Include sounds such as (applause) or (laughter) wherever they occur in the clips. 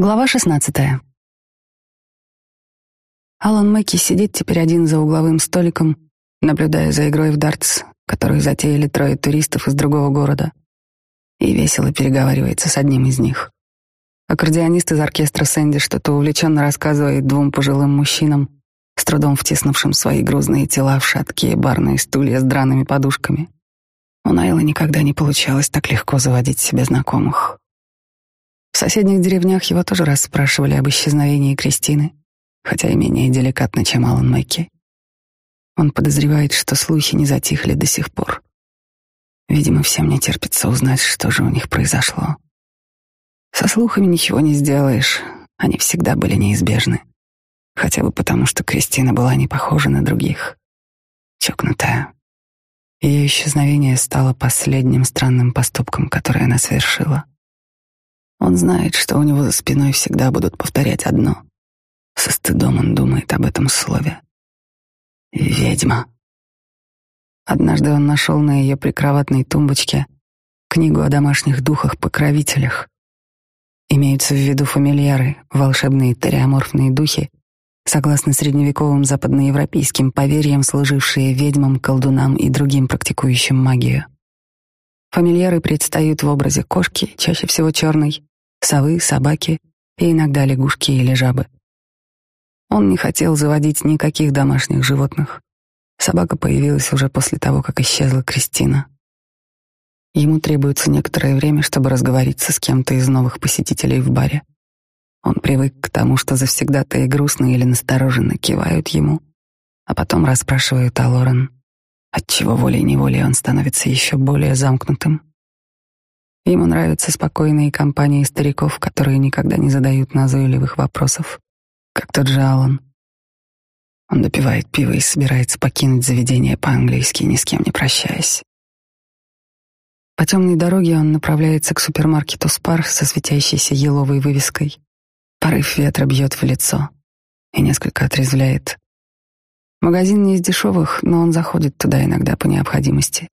Глава 16. Алан Мэкки сидит теперь один за угловым столиком, наблюдая за игрой в дартс, которую затеяли трое туристов из другого города, и весело переговаривается с одним из них. Аккордеонист из оркестра Сэнди что-то увлеченно рассказывает двум пожилым мужчинам, с трудом втиснувшим свои грузные тела в шаткие барные стулья с драными подушками. У Найла никогда не получалось так легко заводить себе знакомых. В соседних деревнях его тоже расспрашивали об исчезновении Кристины, хотя и менее деликатно, чем Алан Мэкки. Он подозревает, что слухи не затихли до сих пор. Видимо, всем не терпится узнать, что же у них произошло. Со слухами ничего не сделаешь, они всегда были неизбежны. Хотя бы потому, что Кристина была не похожа на других. Чокнутая. Ее исчезновение стало последним странным поступком, который она совершила — он знает, что у него за спиной всегда будут повторять одно. Со стыдом он думает об этом слове. «Ведьма». Однажды он нашел на ее прикроватной тумбочке книгу о домашних духах-покровителях. Имеются в виду фамильяры, волшебные тереоморфные духи, согласно средневековым западноевропейским поверьям, служившие ведьмам, колдунам и другим практикующим магию. Фамильяры предстают в образе кошки, чаще всего черной, совы, собаки и иногда лягушки или жабы. Он не хотел заводить никаких домашних животных. Собака появилась уже после того, как исчезла Кристина. Ему требуется некоторое время, чтобы разговориться с кем-то из новых посетителей в баре. Он привык к тому, что завсегда-то и грустно или настороженно кивают ему, а потом расспрашивают о Лорен, отчего волей-неволей он становится еще более замкнутым. Ему нравятся спокойные компании стариков, которые никогда не задают назойливых вопросов, как тот же Аллан. Он допивает пиво и собирается покинуть заведение по-английски, ни с кем не прощаясь. По темной дороге он направляется к супермаркету «Спар» со светящейся еловой вывеской. Порыв ветра бьет в лицо и несколько отрезвляет. Магазин не из дешевых, но он заходит туда иногда по необходимости.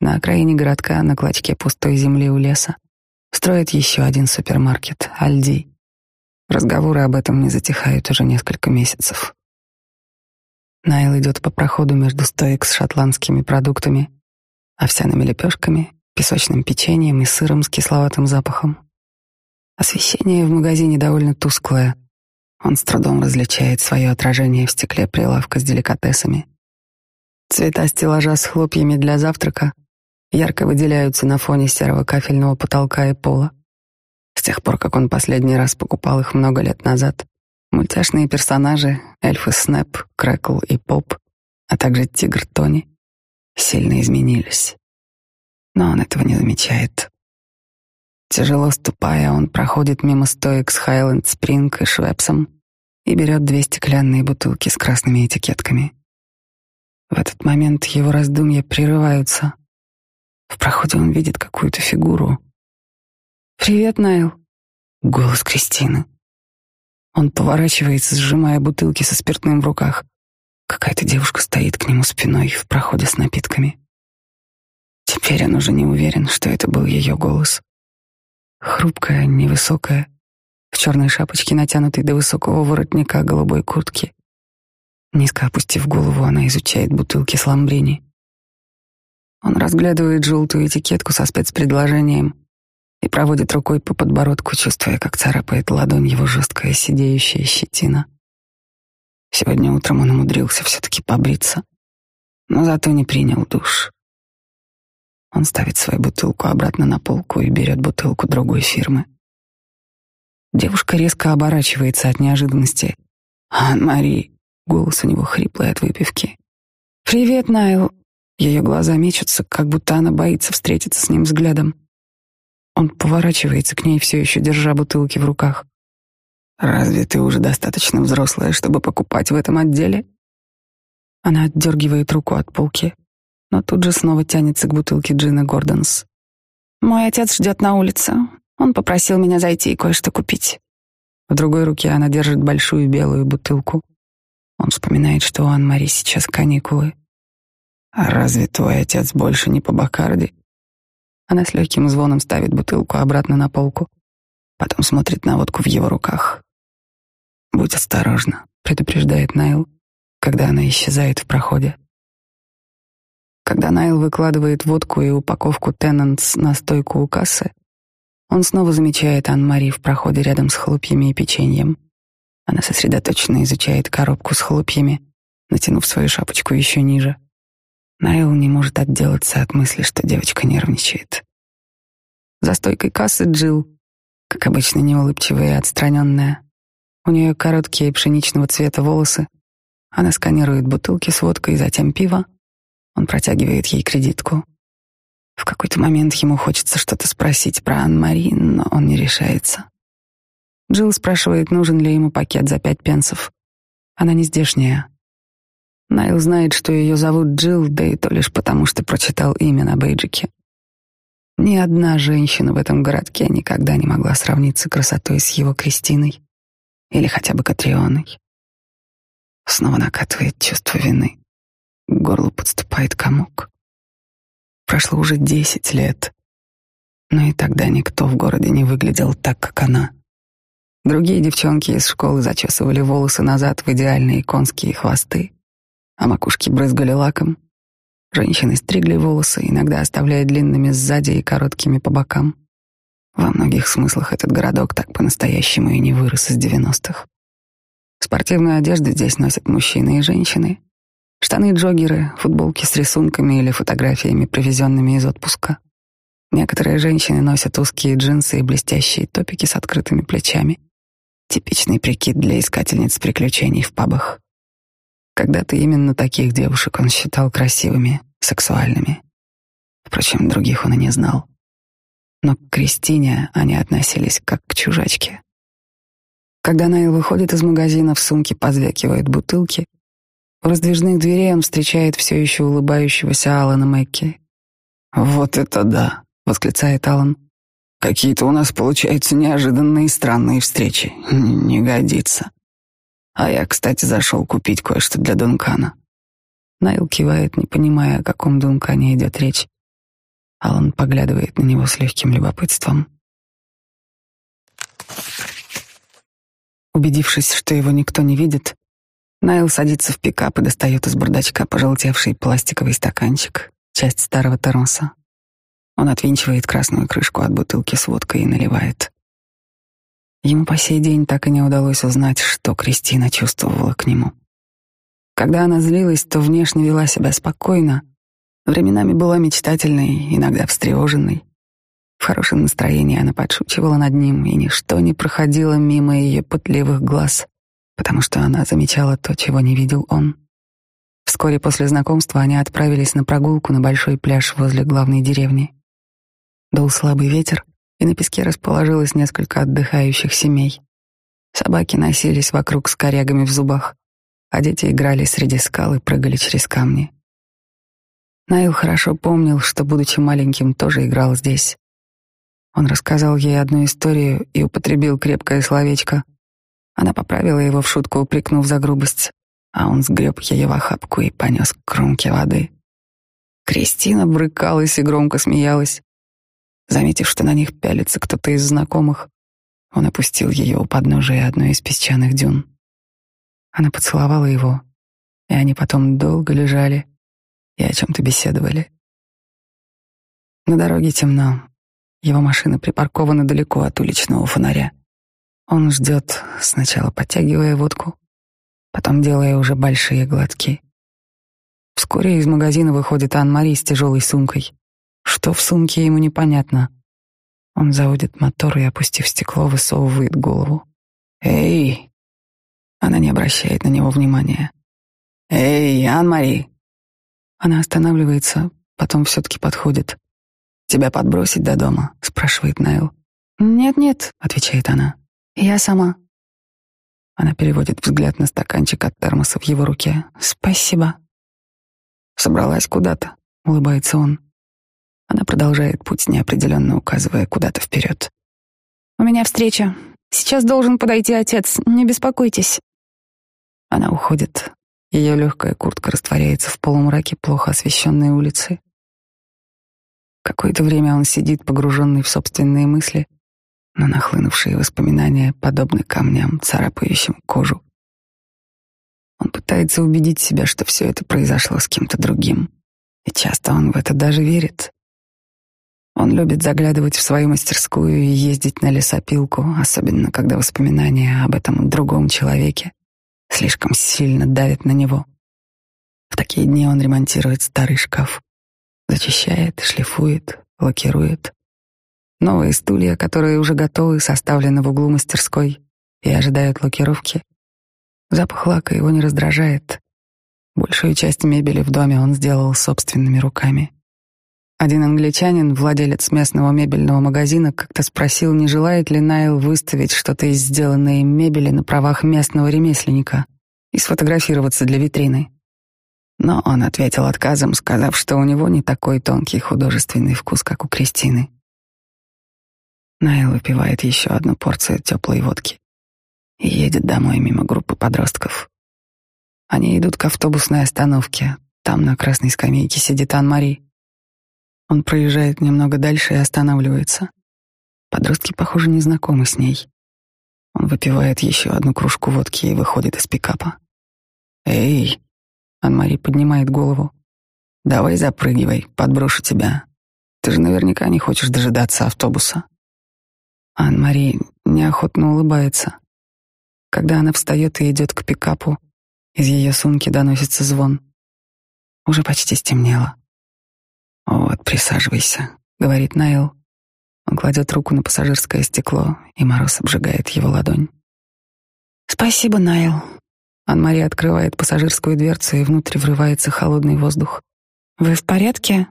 На окраине городка, на кладке пустой земли у леса, строят еще один супермаркет «Альди». Разговоры об этом не затихают уже несколько месяцев. Найл идет по проходу между стоек с шотландскими продуктами, овсяными лепешками, песочным печеньем и сыром с кисловатым запахом. Освещение в магазине довольно тусклое. Он с трудом различает свое отражение в стекле прилавка с деликатесами. Цвета стеллажа с хлопьями для завтрака ярко выделяются на фоне серого кафельного потолка и пола. С тех пор, как он последний раз покупал их много лет назад, мультяшные персонажи — эльфы Снэп, Крэкл и Поп, а также тигр Тони — сильно изменились. Но он этого не замечает. Тяжело ступая, он проходит мимо стоек с Хайленд Спринг и Швепсом и берет две стеклянные бутылки с красными этикетками. В этот момент его раздумья прерываются — в проходе он видит какую-то фигуру. «Привет, Найл!» — голос Кристины. Он поворачивается, сжимая бутылки со спиртным в руках. Какая-то девушка стоит к нему спиной в проходе с напитками. Теперь он уже не уверен, что это был ее голос. Хрупкая, невысокая, в черной шапочке, натянутой до высокого воротника голубой куртки. Низко опустив голову, она изучает бутылки с ламбрини. Он разглядывает желтую этикетку со спецпредложением и проводит рукой по подбородку, чувствуя, как царапает ладонь его жесткая сидеющая щетина. Сегодня утром он умудрился все-таки побриться, но зато не принял душ. Он ставит свою бутылку обратно на полку и берет бутылку другой фирмы. Девушка резко оборачивается от неожиданности. «Ан-Мари!» — голос у него хриплый от выпивки. «Привет, Найл!» Ее глаза мечутся, как будто она боится встретиться с ним взглядом. Он поворачивается к ней, все еще держа бутылки в руках. «Разве ты уже достаточно взрослая, чтобы покупать в этом отделе?» Она отдергивает руку от полки, но тут же снова тянется к бутылке Джина Гордонс. «Мой отец ждет на улице. Он попросил меня зайти и кое-что купить». В другой руке она держит большую белую бутылку. Он вспоминает, что у Анн-Мари сейчас каникулы. А разве твой отец больше не по Бакарди? Она с легким звоном ставит бутылку обратно на полку, потом смотрит на водку в его руках. «Будь осторожна», — предупреждает Найл, когда она исчезает в проходе. Когда Найл выкладывает водку и упаковку Теннантс на стойку у кассы, он снова замечает Ан-Мари в проходе рядом с хлопьями и печеньем. Она сосредоточенно изучает коробку с хлопьями, натянув свою шапочку еще ниже — Найл не может отделаться от мысли, что девочка нервничает. За стойкой кассы Джил, как обычно неулыбчивая и отстраненная. У нее короткие пшеничного цвета волосы. Она сканирует бутылки с водкой, затем пиво. Он протягивает ей кредитку. В какой-то момент ему хочется что-то спросить про Ан-Мари, но он не решается. Джилл спрашивает, нужен ли ему пакет за пять пенсов. Она не здешняя. Найл знает, что ее зовут Джилл, да и то лишь потому, что прочитал имя на бейджике. Ни одна женщина в этом городке никогда не могла сравниться красотой с его Кристиной или хотя бы Катрионой. Снова накатывает чувство вины. К горлу подступает комок. Прошло уже десять лет, но и тогда никто в городе не выглядел так, как она. Другие девчонки из школы зачесывали волосы назад в идеальные конские хвосты а макушки брызгали лаком. Женщины стригли волосы, иногда оставляя длинными сзади и короткими по бокам. Во многих смыслах этот городок так по-настоящему и не вырос из девяностых. Спортивную одежду здесь носят мужчины и женщины. штаны-джоггеры, футболки с рисунками или фотографиями, привезенными из отпуска. Некоторые женщины носят узкие джинсы и блестящие топики с открытыми плечами. Типичный прикид для искательниц приключений в пабах когда-то именно таких девушек он считал красивыми, сексуальными. Впрочем, других он и не знал. Но к Кристине они относились как к чужачке. Когда Найл выходит из магазина, в сумке позвякивают бутылки. У раздвижных дверей он встречает все еще улыбающегося Алана Мэкки. «Вот это да!» — восклицает Алан. «Какие-то у нас, получаются неожиданные странные встречи. Не годится». А я, кстати, зашел купить кое-что для Дункана. Найл кивает, не понимая, о каком Дункане идет речь. Алан поглядывает на него с легким любопытством. Убедившись, что его никто не видит, Найл садится в пикап и достает из бардачка пожелтевший пластиковый стаканчик, часть старого тормоза. Он отвинчивает красную крышку от бутылки с водкой и наливает. Ему по сей день так и не удалось узнать, что Кристина чувствовала к нему. Когда она злилась, то внешне вела себя спокойно, временами была мечтательной, иногда встревоженной. В хорошем настроении она подшучивала над ним, и ничто не проходило мимо ее пытливых глаз, потому что она замечала то, чего не видел он. Вскоре после знакомства они отправились на прогулку на большой пляж возле главной деревни. Дул слабый ветер, и на песке расположилось несколько отдыхающих семей. Собаки носились вокруг с корягами в зубах, а дети играли среди скал и прыгали через камни. Найл хорошо помнил, что, будучи маленьким, тоже играл здесь. Он рассказал ей одну историю и употребил крепкое словечко. Она поправила его в шутку, упрекнув за грубость, а он сгреб ее в охапку и понес к кромке воды. Кристина брыкалась и громко смеялась заметив, что на них пялится кто-то из знакомых. Он опустил ее у подножия одной из песчаных дюн. Она поцеловала его, и они потом долго лежали и о чем-то беседовали. На дороге темно. Его машина припаркована далеко от уличного фонаря. Он ждет, сначала подтягивая водку, потом делая уже большие глотки. Вскоре из магазина выходит Анмари с тяжелой сумкой. Что в сумке ему непонятно. Он заводит мотор и, опустив стекло, высовывает голову. «Эй!» Она не обращает на него внимания. «Эй, Ан-Мари!» Она останавливается, потом все-таки подходит. «Тебя подбросить до дома?» — спрашивает Найл. «Нет-нет», — отвечает она. «Я сама». Она переводит взгляд на стаканчик от термоса в его руке. «Спасибо». «Собралась куда-то», — улыбается он. Она продолжает путь, неопределенно указывая куда-то вперед. «У меня встреча. Сейчас должен подойти отец. Не беспокойтесь». Она уходит. Ее легкая куртка растворяется в полумраке плохо освещенной улицы. Какое-то время он сидит, погруженный в собственные мысли, но нахлынувшие воспоминания подобны камням, царапающим кожу. Он пытается убедить себя, что все это произошло с кем-то другим, и часто он в это даже верит. Он любит заглядывать в свою мастерскую и ездить на лесопилку, особенно когда воспоминания об этом другом человеке слишком сильно давят на него. В такие дни он ремонтирует старый шкаф, зачищает, шлифует, лакирует. Новые стулья, которые уже готовы, составлены в углу мастерской и ожидают лакировки. Запах лака его не раздражает. Большую часть мебели в доме он сделал собственными руками — один англичанин, владелец местного мебельного магазина, как-то спросил, не желает ли Найл выставить что-то из сделанной мебели на правах местного ремесленника и сфотографироваться для витрины. Но он ответил отказом, сказав, что у него не такой тонкий художественный вкус, как у Кристины. Найл выпивает еще одну порцию теплой водки и едет домой мимо группы подростков. Они идут к автобусной остановке. Там на красной скамейке сидит Ан-Мари. Он проезжает немного дальше и останавливается. Подростки, похоже, не знакомы с ней. Он выпивает еще одну кружку водки и выходит из пикапа. «Эй!» — Анмари поднимает голову. «Давай запрыгивай, подброшу тебя. Ты же наверняка не хочешь дожидаться автобуса». Анмари неохотно улыбается. Когда она встает и идет к пикапу, из ее сумки доносится звон. Уже почти стемнело. «Вот, присаживайся», — говорит Найл. Он кладет руку на пассажирское стекло, и мороз обжигает его ладонь. «Спасибо, Найл». Анмари открывает пассажирскую дверцу, и внутрь врывается холодный воздух. «Вы в порядке?»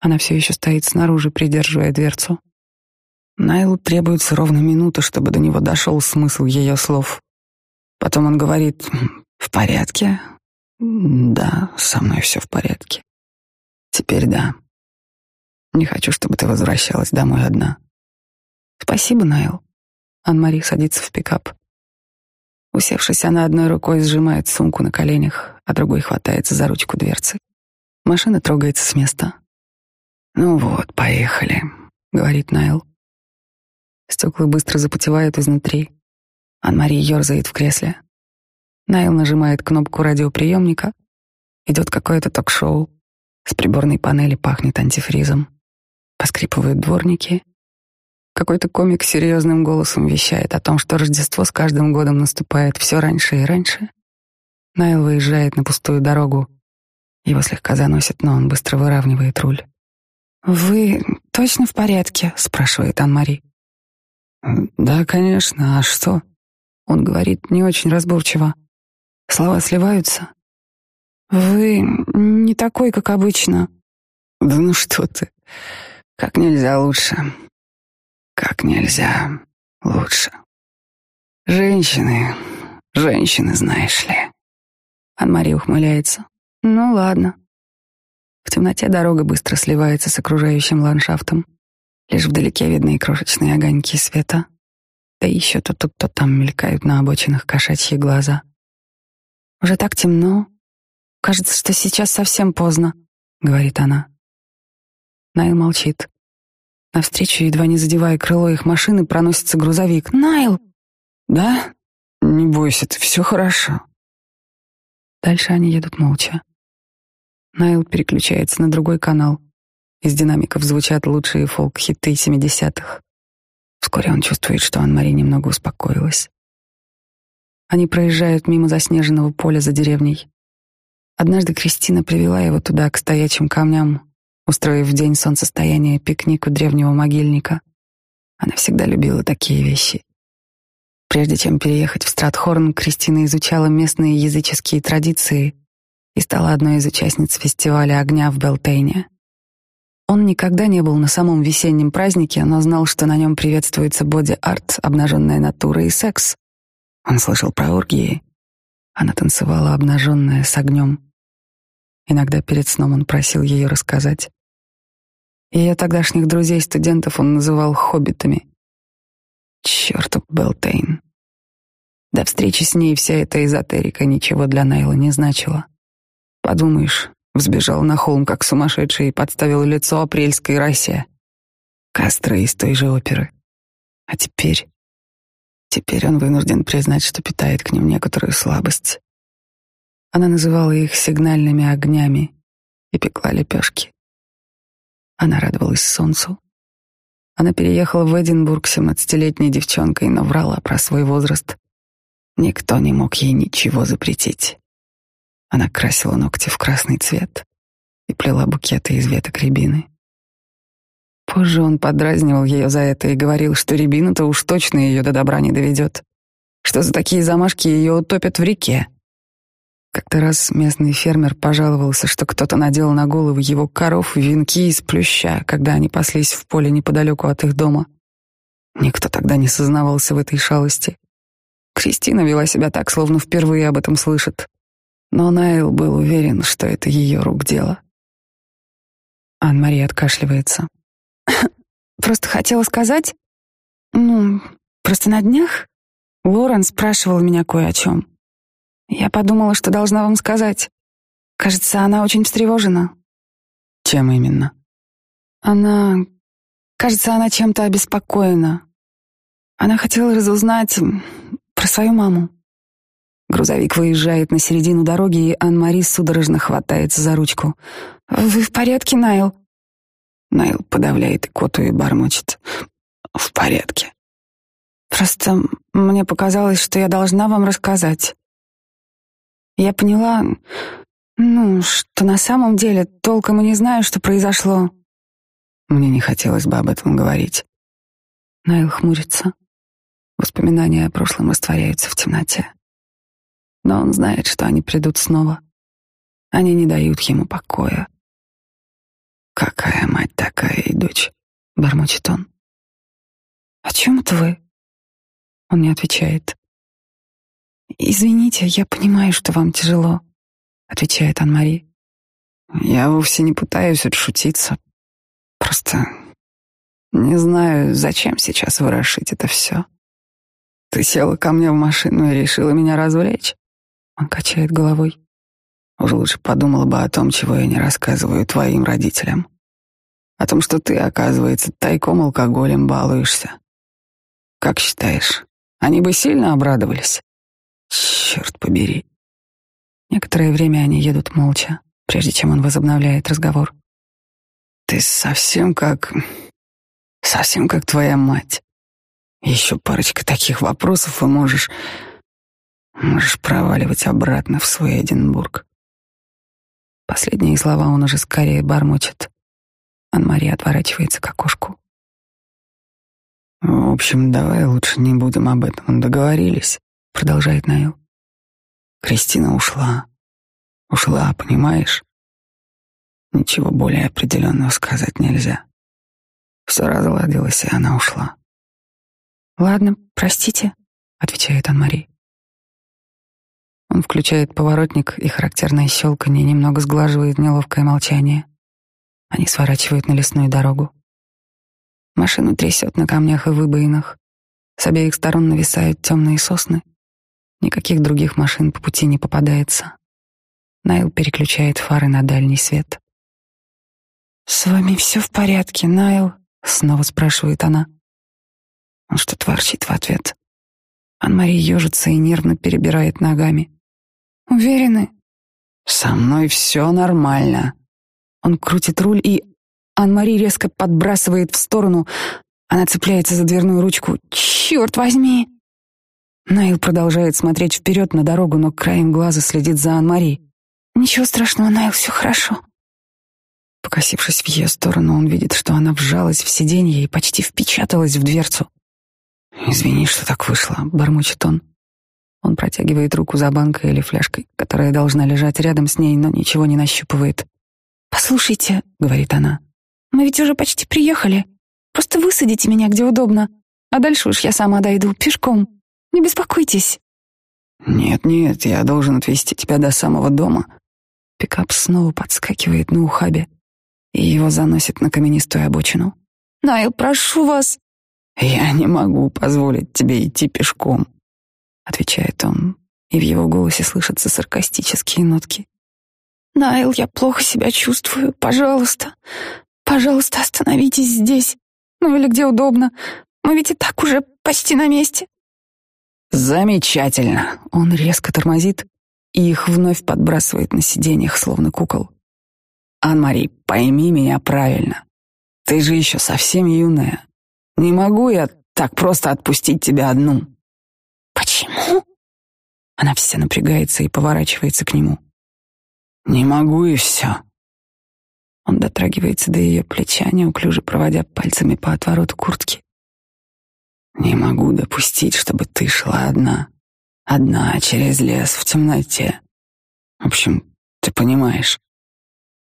Она все еще стоит снаружи, придерживая дверцу. Найлу требуется ровно минута, чтобы до него дошел смысл ее слов. Потом он говорит «В порядке?» «Да, со мной все в порядке». «Теперь да». Не хочу, чтобы ты возвращалась домой одна. Спасибо, Найл. Анмари садится в пикап. Усевшись, она одной рукой сжимает сумку на коленях, а другой хватается за ручку дверцы. Машина трогается с места. «Ну вот, поехали», — говорит Найл. Стекла быстро запотевают изнутри. Анмари ерзает в кресле. Найл нажимает кнопку радиоприемника. Идет какое-то ток-шоу. С приборной панели пахнет антифризом поскрипывает дворники. Какой-то комик серьезным голосом вещает о том, что Рождество с каждым годом наступает все раньше и раньше. Найл выезжает на пустую дорогу. Его слегка заносит, но он быстро выравнивает руль. «Вы точно в порядке?» — спрашивает Ан-Мари. «Да, конечно. А что?» Он говорит не очень разборчиво. Слова сливаются. «Вы не такой, как обычно». «Да ну что ты!» Как нельзя лучше. Как нельзя лучше. Женщины, женщины, знаешь ли. Анмария ухмыляется. Ну ладно. В темноте дорога быстро сливается с окружающим ландшафтом. Лишь вдалеке видны крошечные огоньки света. Да еще то тут, то там мелькают на обочинах кошачьи глаза. Уже так темно. Кажется, что сейчас совсем поздно, говорит она. Найл молчит. Навстречу, едва не задевая крыло их машины, проносится грузовик. «Найл!» «Да? Не бойся, ты все хорошо». Дальше они едут молча. Найл переключается на другой канал. Из динамиков звучат лучшие фолк-хиты 70-х. Вскоре он чувствует, что Анмари немного успокоилась. Они проезжают мимо заснеженного поля за деревней. Однажды Кристина привела его туда, к стоячим камням, устроив в день солнцестояния пикник у древнего могильника. Она всегда любила такие вещи. Прежде чем переехать в Стратхорн, Кристина изучала местные языческие традиции и стала одной из участниц фестиваля огня в Белтейне. Он никогда не был на самом весеннем празднике, но знал, что на нем приветствуется боди-арт, обнаженная натура и секс. Он слышал про оргии. Она танцевала обнаженная с огнем. Иногда перед сном он просил ее рассказать, ее тогдашних друзей-студентов он называл хоббитами. Черт, Белтейн. До встречи с ней вся эта эзотерика ничего для Найла не значила. Подумаешь, взбежал на холм как сумасшедший и подставил лицо апрельской расе. Кастро из той же оперы. А теперь... Теперь он вынужден признать, что питает к ним некоторую слабость. Она называла их сигнальными огнями и пекла лепешки. Она радовалась солнцу. Она переехала в Эдинбург семнадцатилетней девчонкой, но врала про свой возраст. Никто не мог ей ничего запретить. Она красила ногти в красный цвет и плела букеты из веток рябины. Позже он подразнивал ее за это и говорил, что рябина-то уж точно ее до добра не доведет, что за такие замашки ее утопят в реке. Как-то раз местный фермер пожаловался, что кто-то надел на голову его коров венки из плюща, когда они паслись в поле неподалеку от их дома. Никто тогда не сознавался в этой шалости. Кристина вела себя так, словно впервые об этом слышит. Но Найл был уверен, что это ее рук дело. Анна-Мария откашливается. (coughs) «Просто хотела сказать... Ну, просто на днях Лорен спрашивал меня кое о чем. Я подумала, что должна вам сказать. Кажется, она очень встревожена. Чем именно? Она... Кажется, она чем-то обеспокоена. Она хотела разузнать про свою маму. Грузовик выезжает на середину дороги, и Ан-Мари судорожно хватается за ручку. «Вы в порядке, Найл?» Найл подавляет коту и бормочет. «В порядке». «Просто мне показалось, что я должна вам рассказать». Я поняла, ну, что на самом деле толком и не знаю, что произошло. Мне не хотелось бы об этом говорить. Найл хмурится. Воспоминания о прошлом растворяются в темноте. Но он знает, что они придут снова. Они не дают ему покоя. «Какая мать такая и дочь?» — бормочет он. «О чем это вы?» Он не отвечает. «Извините, я понимаю, что вам тяжело», — отвечает Анмари. «Я вовсе не пытаюсь отшутиться. Просто не знаю, зачем сейчас ворошить это все. Ты села ко мне в машину и решила меня развлечь?» Он качает головой. Уже лучше подумала бы о том, чего я не рассказываю твоим родителям. О том, что ты, оказывается, тайком алкоголем балуешься. Как считаешь, они бы сильно обрадовались?» черт побери. Некоторое время они едут молча, прежде чем он возобновляет разговор. Ты совсем как... совсем как твоя мать. Еще парочка таких вопросов и можешь... можешь проваливать обратно в свой Эдинбург. Последние слова он уже скорее бормочет. Анмария отворачивается к окошку. «В общем, давай лучше не будем об этом. Договорились?» — продолжает Наил. Кристина ушла. Ушла, понимаешь? Ничего более определенного сказать нельзя. Все разладилось, и она ушла. «Ладно, простите», — отвечает Анмари. Он включает поворотник, и характерное щелканье немного сглаживает неловкое молчание. Они сворачивают на лесную дорогу. Машину трясет на камнях и выбоинах. С обеих сторон нависают темные сосны — Никаких других машин по пути не попадается. Найл переключает фары на дальний свет. «С вами все в порядке, Найл?» — снова спрашивает она. Он что творчит в ответ. Анмари ежится и нервно перебирает ногами. «Уверены?» «Со мной все нормально». Он крутит руль и... Анмари резко подбрасывает в сторону. Она цепляется за дверную ручку. «Черт возьми!» Ну Наил продолжает смотреть вперед на дорогу, но краем глаза следит за Ан Мари. «Ничего страшного, Найл, все хорошо». Покосившись в ее сторону, он видит, что она вжалась в сиденье и почти впечаталась в дверцу. «Извини, что так вышло», — бормочет он. Он протягивает руку за банкой или фляжкой, которая должна лежать рядом с ней, но ничего не нащупывает. «Послушайте», — говорит она, — «мы ведь уже почти приехали. Просто высадите меня где удобно, а дальше уж я сама дойду, пешком». Не беспокойтесь». «Нет, нет, я должен отвезти тебя до самого дома». Пикап снова подскакивает на ухабе, и его заносит на каменистую обочину. «Найл, прошу вас!» «Я не могу позволить тебе идти пешком», — отвечает он, и в его голосе слышатся саркастические нотки. «Найл, я плохо себя чувствую. Пожалуйста, пожалуйста, остановитесь здесь. Ну или где удобно. Мы ведь и так уже почти на месте». «Замечательно!» Он резко тормозит и их вновь подбрасывает на сиденьях, словно кукол. «Ан-Мари, пойми меня правильно. Ты же еще совсем юная. Не могу я так просто отпустить тебя одну». «Почему?» Она вся напрягается и поворачивается к нему. «Не могу и все». Он дотрагивается до ее плеча, неуклюже проводя пальцами по отвороту куртки. Не могу допустить, чтобы ты шла одна. Одна, через лес, в темноте. В общем, ты понимаешь.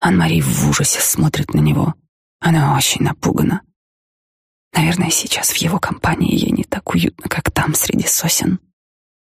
Анмари в ужасе смотрит на него. Она очень напугана. Наверное, сейчас в его компании ей не так уютно, как там среди сосен.